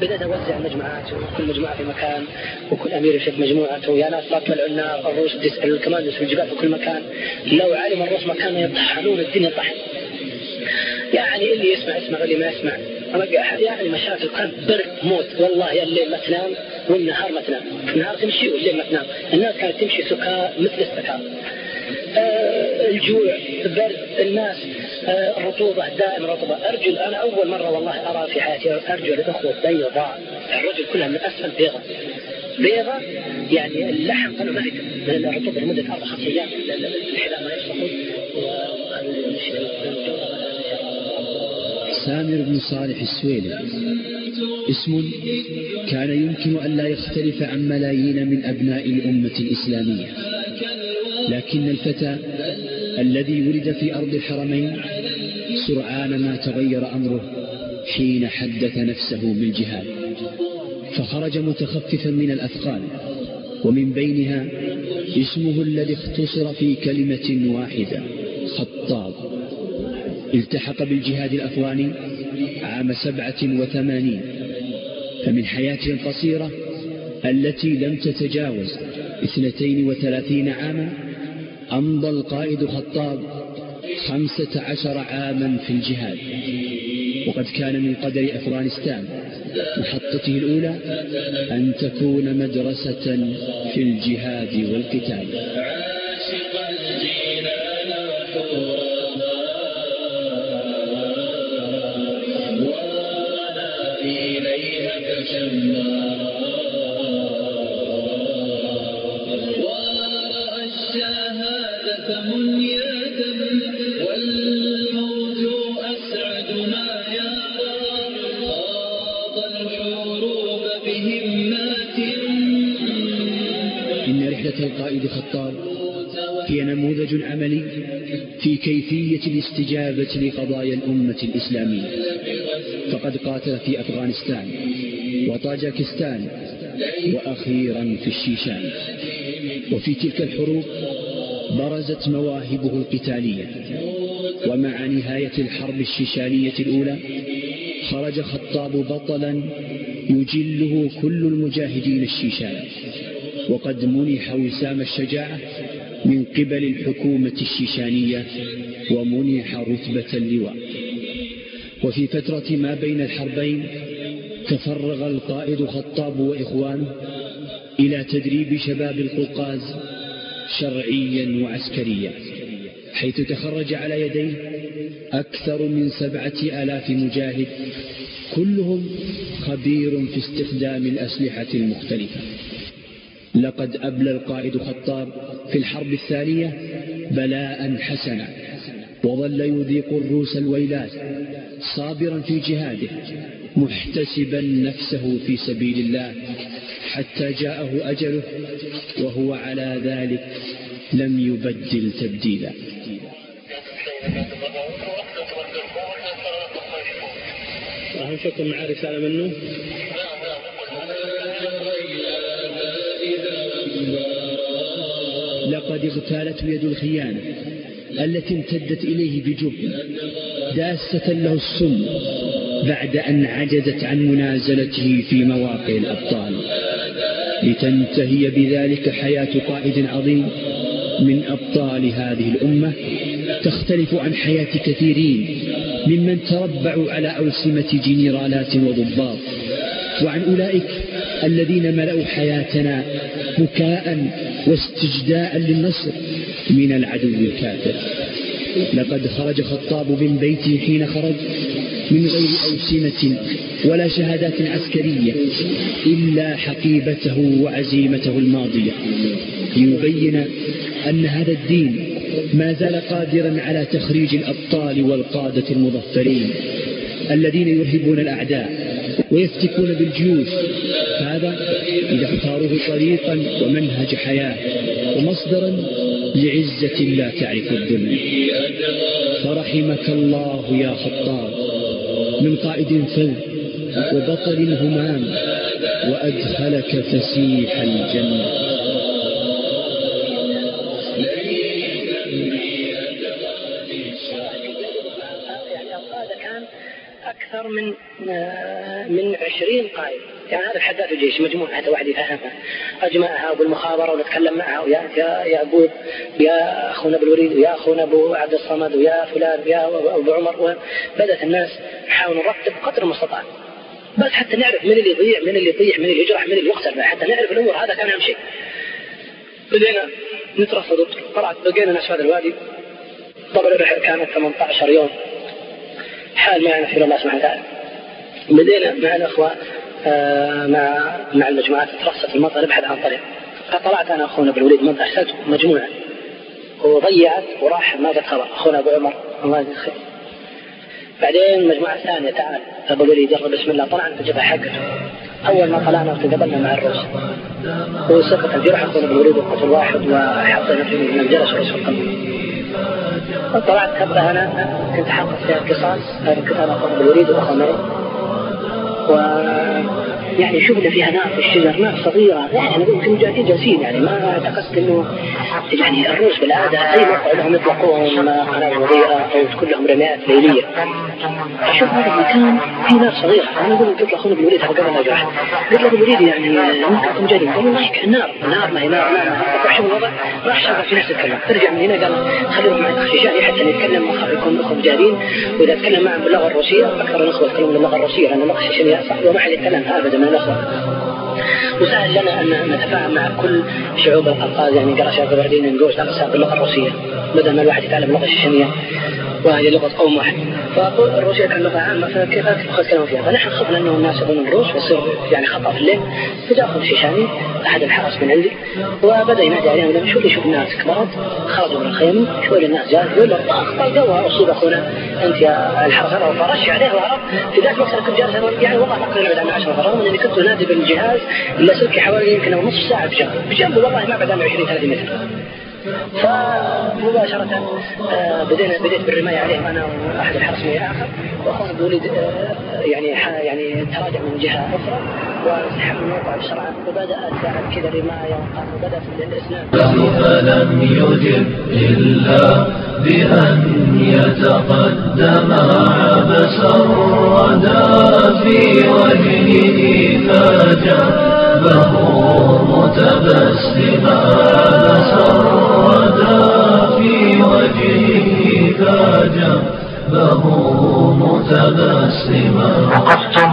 بدأت أوزع المجموعات وكل مجموعة في مكان وكل أمير يشد مجموعته يا ناس لا تطلعوا النار الروس الكماندوس في الجبال في كل مكان. لو علم الروس مكان يطحنون الدنيا طحن. يعني اللي يسمع يسمع واللي ما يسمع. يعني مشاكل كان برد موت. والله يا الليل ما تنام والنهار ما تنام. النهار تمشي والليل ما تنام. الناس كانت تمشي سكار مثل السكار الجوع البرد الناس آه الرطوبة دائما رطوبة أرجو أنا أول مرة والله أرى في حياتي أرجو الأخوة بيضاء الرجل كلها من أسفل بيضة بيضة يعني اللحم كانوا ما من الرطوبة لمدة أربع خمس أيام الحذاء ما يصلحون سامر بن صالح السويلي. اسم كان يمكن أن لا يختلف عن ملايين من أبناء الأمة الإسلامية. لكن الفتى الذي ولد في أرض الحرمين سرعان ما تغير أمره حين حدث نفسه بالجهاد. فخرج متخففا من الأثقال ومن بينها اسمه الذي اختصر في كلمة واحدة خطاب. التحق بالجهاد الأفغاني عام سبعة وثمانين فمن حياته القصيرة التي لم تتجاوز اثنتين وثلاثين عاما أمضى القائد خطاب خمسة عشر عاما في الجهاد. وقد كان من قدر أفغانستان محطته الأولى أن تكون مدرسة في الجهاد والقتال. القائد خطاب هي نموذج عملي في كيفية الاستجابة لقضايا الأمة الإسلامية. فقد قاتل في أفغانستان وطاجكستان وأخيرا في الشيشان. وفي تلك الحروب برزت مواهبه القتالية. ومع نهاية الحرب الشيشانية الأولى خرج خطاب بطلا يجله كل المجاهدين الشيشان. وقد منح وسام الشجاعة من قبل الحكومة الشيشانية ومنح رتبة اللواء. وفي فترة ما بين الحربين تفرغ القائد خطاب وإخوانه إلى تدريب شباب القوقاز شرعيا وعسكريا حيث تخرج على يديه أكثر من سبعة آلاف مجاهد كلهم خبير في استخدام الأسلحة المختلفة. لقد أبلى القائد خطاب في الحرب الثانية بلاء حسنا وظل يذيق الروس الويلات صابرا في جهاده محتسبا نفسه في سبيل الله حتى جاءه أجله وهو على ذلك لم يبدل تبديلا. أهم شكر معاه رسالة منه لقد اغتالته يد الخيانة التي امتدت إليه بجبن داسة له السم بعد أن عجزت عن منازلته في مواقع الأبطال. لتنتهي بذلك حياة قائد عظيم من أبطال هذه الأمة تختلف عن حياة كثيرين ممن تربعوا على أوسمة جنرالات وضباط. وعن أولئك الذين ملأوا حياتنا بكاء واستجداء للنصر من العدو الكافر. لقد خرج خطاب من بيته حين خرج من غير أوسمة ولا شهادات عسكرية إلا حقيبته وعزيمته الماضية. ليبين أن هذا الدين ما زال قادرا على تخريج الأبطال والقادة المظفرين الذين يرهبون الأعداء ويفتكون بالجيوش. هذا إذا اختاروه طريقا ومنهج حياة ومصدرا لعزة لا تعرف الذل فرحمك الله يا خطاب. من قائد فذ وبطل همام وأدخلك فسيح الجنة. أكثر من من 20 قائد. يعني هذا الحداد الجيش مجموعة واحد يفهمها أجمعها بالمخابرة ونتكلم معها ويا يا يا أبو يا أخونا أبو الوليد ويا أخونا أبو عبد الصمد ويا فلان ويا أبو عمر بدأت الناس نحاول نرتب قدر المستطاع. بس حتى نعرف من اللي يضيع من اللي يطيح من اللي يجرح من اللي يقتل حتى نعرف الأمور. هذا كان أهم شيء. بدينا نترصد طلعت بقينا ناس في هذا الوادي. طبعا الرحلة كانت 18 يوم. حال ما يعرف الله سبحانه وتعالى. بدينا مع الأخوة مع مع المجموعات ترصت المطر ابحث عن طريق. فطلعت أنا أخونا أبو الوليد أرسلت مجموعة. وضيعت وراح ما جت خبر؟ أخونا أبو عمر. الله يجزيه خير. بعدين المجموعة الثانية تعال. أبو الوليد يلا بسم الله. طلعنا في الجبهة حقته. أول ما طلعنا وتقابلنا مع الروس وسقط الجرح أخونا أبو الوليد وقتل واحد وحطينا في من الجلس رئيس القلب طلعت هبة أنا كنت حاطط فيها القصاص أنا أخونا أبو الوليد وأخونا و يعني شفنا فيها نار في الشجر نار صغيرة. يعني أنا يمكن جالسين يعني ما اعتقدت إنه يعني الروس بالعادة أي موقع لهم يطلقون قنابل مضيئة أو تكون لهم رميات ليلية. أشوف هذا المكان في نار صغيرة. أنا أقول قلت لأخونا أبو الوليد قبل ما جرح قلت له أبو الوليد يعني ممكن جايين قال والله نار نار ما هي نار. نار وحش الوضع. راح شغل في نفس الكلام ترجع من هنا قال خليهم معي. خشاني حتى نتكلم يكون أخوة جاهلين وإذا أتكلم معهم باللغة الروسية أكثر الأخوة يتكلمون باللغة الروسية لأن اللغة الشيشانية وما حد يتكلم أبدا من الأخوة وسهل لنا أن نتفاهم مع كل شعوب القوقاز يعني قرأ شعب البردين نقول الاقسام باللغة الروسية بدل ما الواحد يتعلم اللغة الشيشانيه وهي لغة قوم واحد. فالروسيه كان لغة عامة فكيف يتكلمون فيها؟ فنحن خفنا أنه الناس يظنون الروس ويصير يعني خطأ في الليل. فجاء اخو الشيشاني أحد الحرس من عندي وبدأ ينادي عليهم يقول شو اللي يشوف الناس؟ كبرت خرجوا من الخيمة شوي الناس جاء يقول له قوى أصيب أخونا أنت يا الحرس فرش عليه وهرب في ذاك الوقت كنت جالس يعني والله ما كنا نبعد عن 10 رغم اني كنت أنادي بالجهاز اللاسلكي حوالي يمكن نصف ساعة بجنب بجنبه والله ما بعد عن 20 30 متر. فمباشرة آه بدينا بديت بالرماية عليه أنا وأحد الحرس آخر وأخونا بوليد آه يعني يعني تراجع من جهة أخرى وانسحب من الموقع بسرعة وبدأت بعد كذا الرماية وبدأت الإسلام فلم يجب إلا بأن يتقدم عبس الردى في وجهه فجابه متبسما. عبس الردى في وجهه فجابه متبسما. وقفتم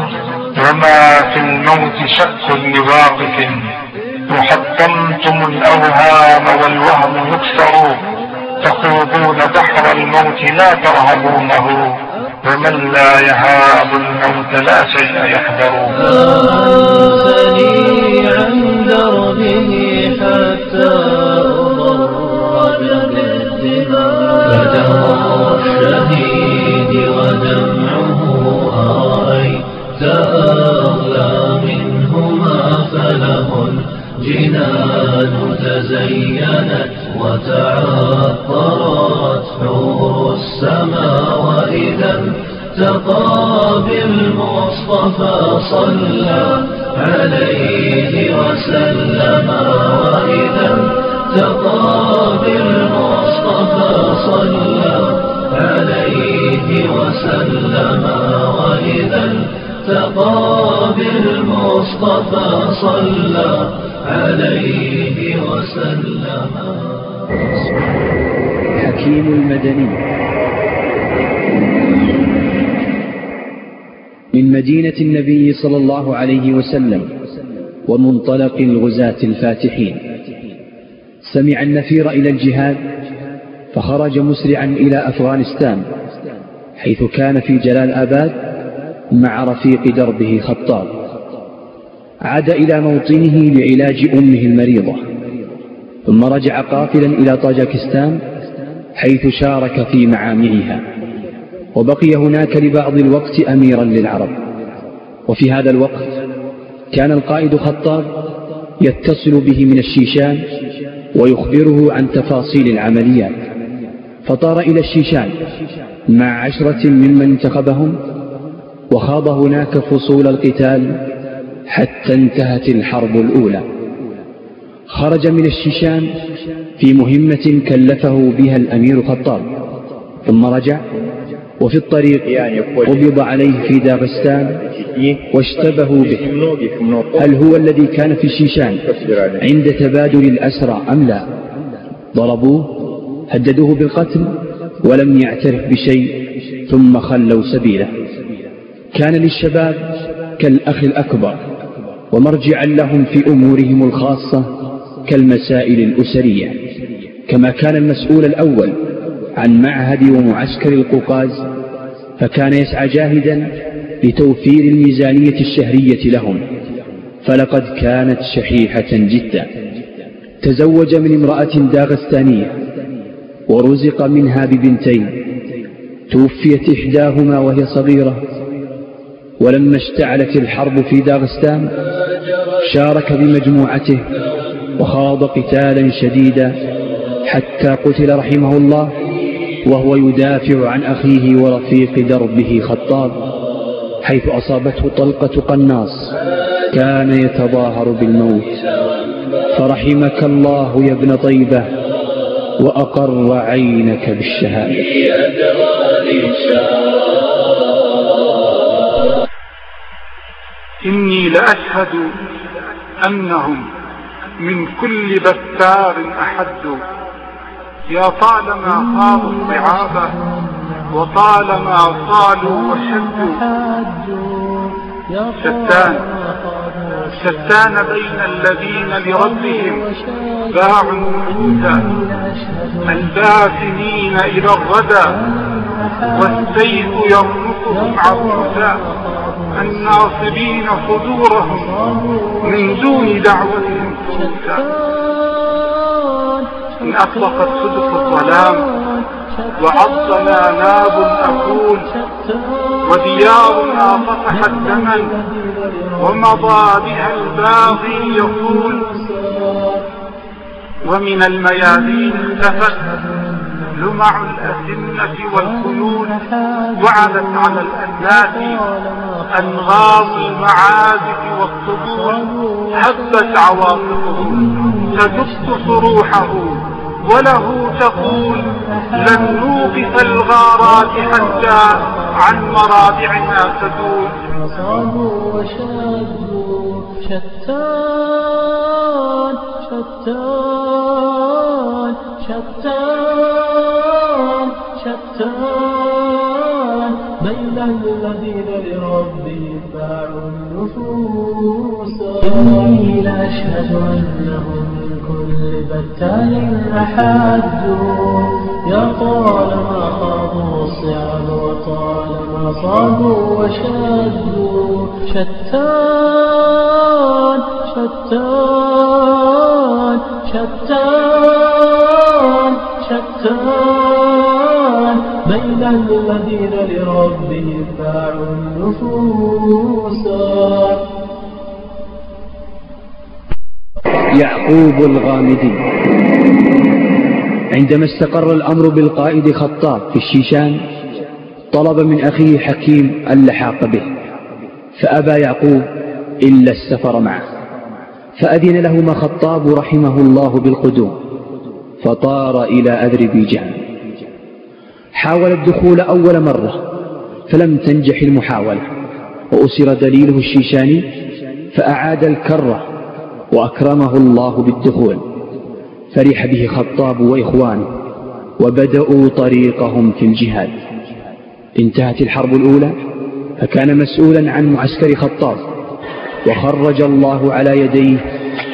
وما في الموت شك لواقف. وحطمتم الأوهام والوهم يكسر. تخوضون بحر الموت لا ترهبونه. ومن لا يهاب الموت لا شيء يحذر. أنسني عن دربه حتى الشهيد ودمعه أرأيت أغلى منهما فله الجنان تزينت وتعطرت حور السماء وإذا التقى بالمصطفى صلى عليه وسلم وإذا التقى بالمصطفى صلى عليه وسلم وإذا التقى بالمصطفى صلى عليه وسلم. حكيم المدني. من مدينة النبي صلى الله عليه وسلم ومنطلق الغزاة الفاتحين. سمع النفير إلى الجهاد فخرج مسرعا إلى أفغانستان حيث كان في جلال آباد مع رفيق دربه خطاب. عاد إلى موطنه لعلاج أمه المريضة ثم رجع قافلا إلى طاجكستان حيث شارك في معامعها. وبقي هناك لبعض الوقت أميرا للعرب. وفي هذا الوقت كان القائد خطاب يتصل به من الشيشان ويخبره عن تفاصيل العمليات. فطار إلى الشيشان مع عشرة ممن انتخبهم وخاض هناك فصول القتال حتى انتهت الحرب الأولى. خرج من الشيشان في مهمة كلفه بها الأمير خطاب ثم رجع وفي الطريق قبض عليه في داغستان واشتبهوا به. هل هو الذي كان في الشيشان عند تبادل الأسرى أم لا؟ ضربوه هددوه بالقتل ولم يعترف بشيء ثم خلوا سبيله. كان للشباب كالأخ الأكبر ومرجعا لهم في أمورهم الخاصة كالمسائل الأسرية. كما كان المسؤول الأول عن معهد ومعسكر القوقاز فكان يسعى جاهدا لتوفير الميزانية الشهرية لهم. فلقد كانت شحيحة جدا. تزوج من امرأة داغستانية ورزق منها ببنتين توفيت إحداهما وهي صغيرة ولما اشتعلت الحرب في داغستان شارك بمجموعته وخاض قتالا شديدا حتى قتل رحمه الله وهو يدافع عن أخيه ورفيق دربه خطاب حيث أصابته طلقة قناص كان يتظاهر بالموت. فرحمك الله يا ابن طيبة. وأقر عينك بالشهادة. إني لأشهد أنهم من كل بتار أحدوا يا طالما خاضوا الصعاب وطالما صالوا وشدوا شتان. شتان بين الذين لربهم. باعوا النفوس الباسمين إلى الردى. والسيف يرمقهم عروسا الناصبين صدورهم. من دون دعوتهم فوسا إن أطلقت صدق الظلام. وعضنا ناب أقول وديارنا فتحت دما ومضى بها الباغي يقول ومن الميادين اختفت لمع الأسنة والخيول. وعدت على الأناس أنغاض المعازف والطبول. حبت عواطفه تدس صروحه. وله تقول لن نوقف الغارات حتى عن مرابعنا تدول صابوا وشدوا شتان شتان شتان شتان. بين الذين لربهم باعوا النفوس. إني لأشهد أنهم بتال أحدوا يا طالما خاضوا الصعب وطالما صابوا وشدوا. شتان شتان شتان شتان. بين الذين لربهم باعوا النفوس. يعقوب الغامدي عندما استقر الأمر بالقائد خطاب في الشيشان طلب من أخيه حكيم اللحاق به فأبى يعقوب إلا السفر معه. فأذن لهما خطاب رحمه الله بالقدوم فطار إلى أذربيجان حاول الدخول أول مرة فلم تنجح المحاولة وأسر دليله الشيشاني فأعاد الكرة وأكرمه الله بالدخول. فرح به خطاب وإخوانه وبدأوا طريقهم في الجهاد. انتهت الحرب الأولى فكان مسؤولا عن معسكر خطاب وخرج الله على يديه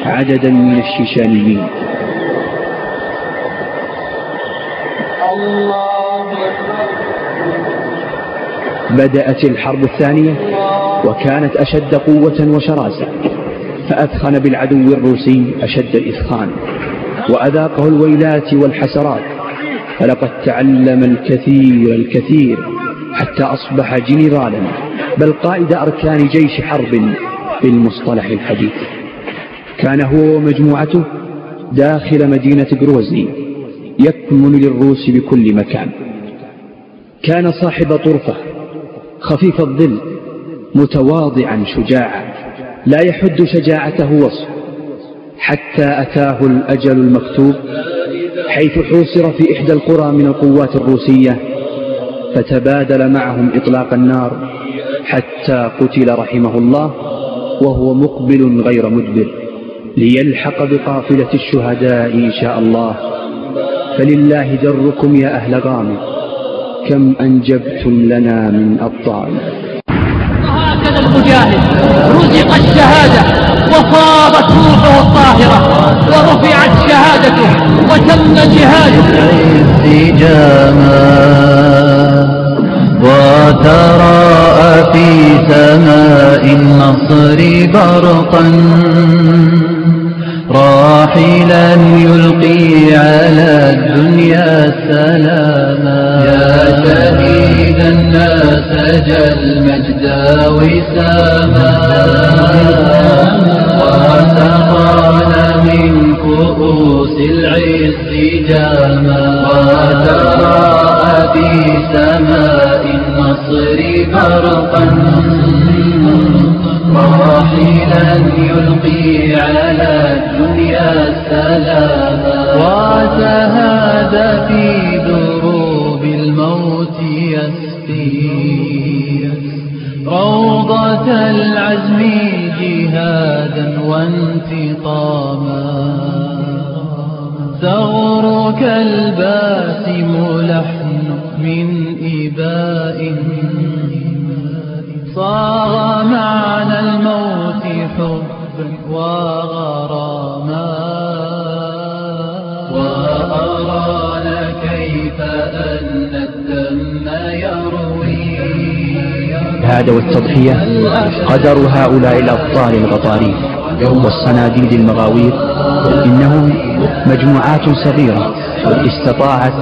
عددا من الشيشانيين. بدأت الحرب الثانية وكانت أشد قوة وشراسة. فأثخن بالعدو الروسي أشد الإثخان وأذاقه الويلات والحسرات. فلقد تعلم الكثير الكثير حتى أصبح جنرالا بل قائد أركان جيش حرب بالمصطلح الحديث. كان هو ومجموعته داخل مدينة جروزني يكمن للروس بكل مكان. كان صاحب طرفة خفيف الظل متواضعا شجاعا. لا يحد شجاعته وصف حتى أتاه الأجل المكتوب حيث حوصر في إحدى القرى من القوات الروسية فتبادل معهم إطلاق النار حتى قتل رحمه الله وهو مقبل غير مدبر ليلحق بقافلة الشهداء إن شاء الله. فلله دركم يا أهل غامر كم أنجبتم لنا من أبطال. المجاهد رزق الشهادة وفاضت روحه الطاهرة ورفعت شهادته وتم جهاده. جاما وتراءى في سماء النصر برقا راحلا يلقي على الدنيا سلاما. يا شهيدا الناس المجد وساما. وسقانا من كؤوس العز جاما. وتراءى في سماء النصر برقا راحلا يلقي على الدنيا سلاما. وتهادى في دروب الموت يسقي روضة العزم جهادا وانتقاما ثغرك الباسم لحن من إباء. صاغ معنى الموت حبا وغراما. وأرانا كيف أن الجهاد والتضحية قدر هؤلاء الأبطال الغطارين والصناديد المغاوير إنهم مجموعات صغيرة استطاعت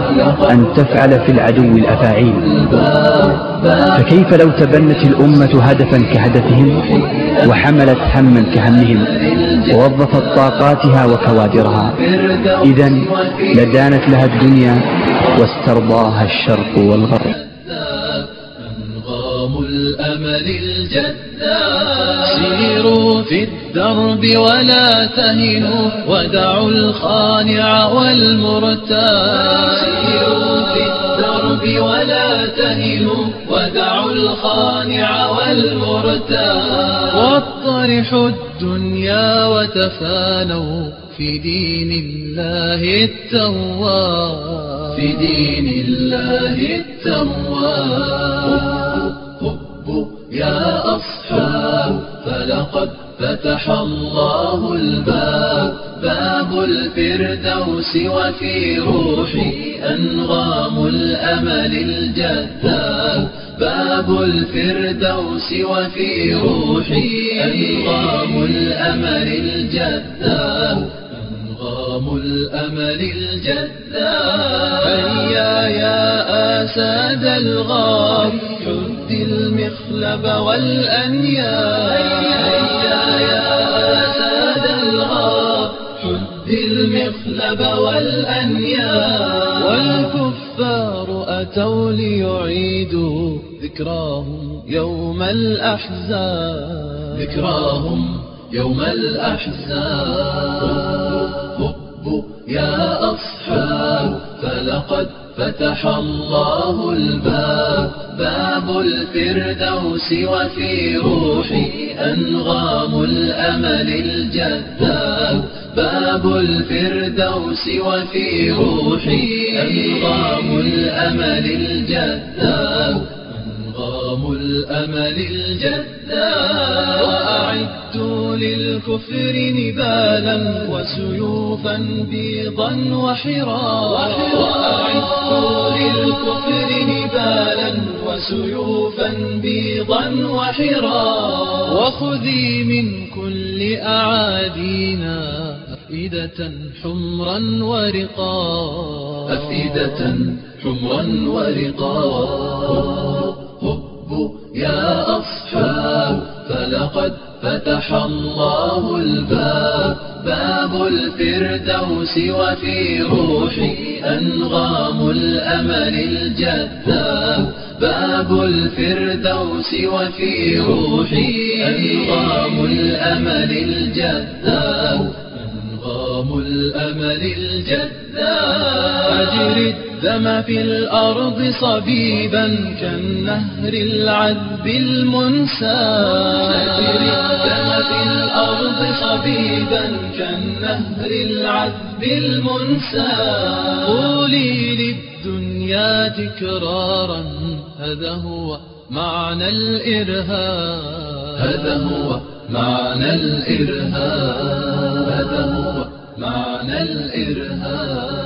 أن تفعل في العدو الأفاعيل. فكيف لو تبنت الأمة هدفا كهدفهم وحملت هما كهمهم ووظفت طاقاتها وكوادرها؟ إذا لدانت لها الدنيا واسترضاها الشرق والغرب. الأمل الجداد سيروا في الدرب ولا تهنوا ودعوا الخانع والمرتاد سيروا في الدرب ولا تهنوا ودعوا الخانع والمرتاد واطرحوا الدنيا وتفانوا في دين الله التواب. في دين الله التواب. يا أصحاب فلقد فتح الله الباب باب الفردوس وفي روحي أنغام الأمل الجذاب باب الفردوس وفي روحي أنغام الأمل الجذاب أنغام الأمل الجذاب. هيا يا أساد الغاب حد المخلب والأنياب هيا يا أساد الغاب حد المخلب والأنياب والكفار أتوا ليعيدوا ذكراهم يوم الأحزاب ذكراهم يوم الأحزاب هبوا يا أصحاب فلقد فتح الله الباب باب الفردوس وفي روحي أنغام الأمل الجذاب. باب الفردوس وفي روحي أنغام الأمل الجذاب. أنغام الأمل الجذاب وأعدوا للكفر نبالا وسيوفا بيضا وحرا وأعدوا للكفر نبالا وسيوفا بيضا وحرا وخذي من كل أعادينا أفئدة حمرا ورقا. أفئدة حمرا ورقا. يا أصحاب فلقد فتح الله الباب. باب الفردوس وفي روحي أنغام الأمل الجذاب. باب الفردوس وفي روحي أنغام الأمل الجذاب. أنغام الأمل الجذاب. أجري الدم في الأرض صبيبا كالنهر العذب المنساب. أجري الدم في الأرض صبيبا كالنهر العذب المنساب. قولي للدنيا تكرارا هذا هو معنى الإرهاب. هذا هو معنى الإرهاب. هذا هو معنى الإرهاب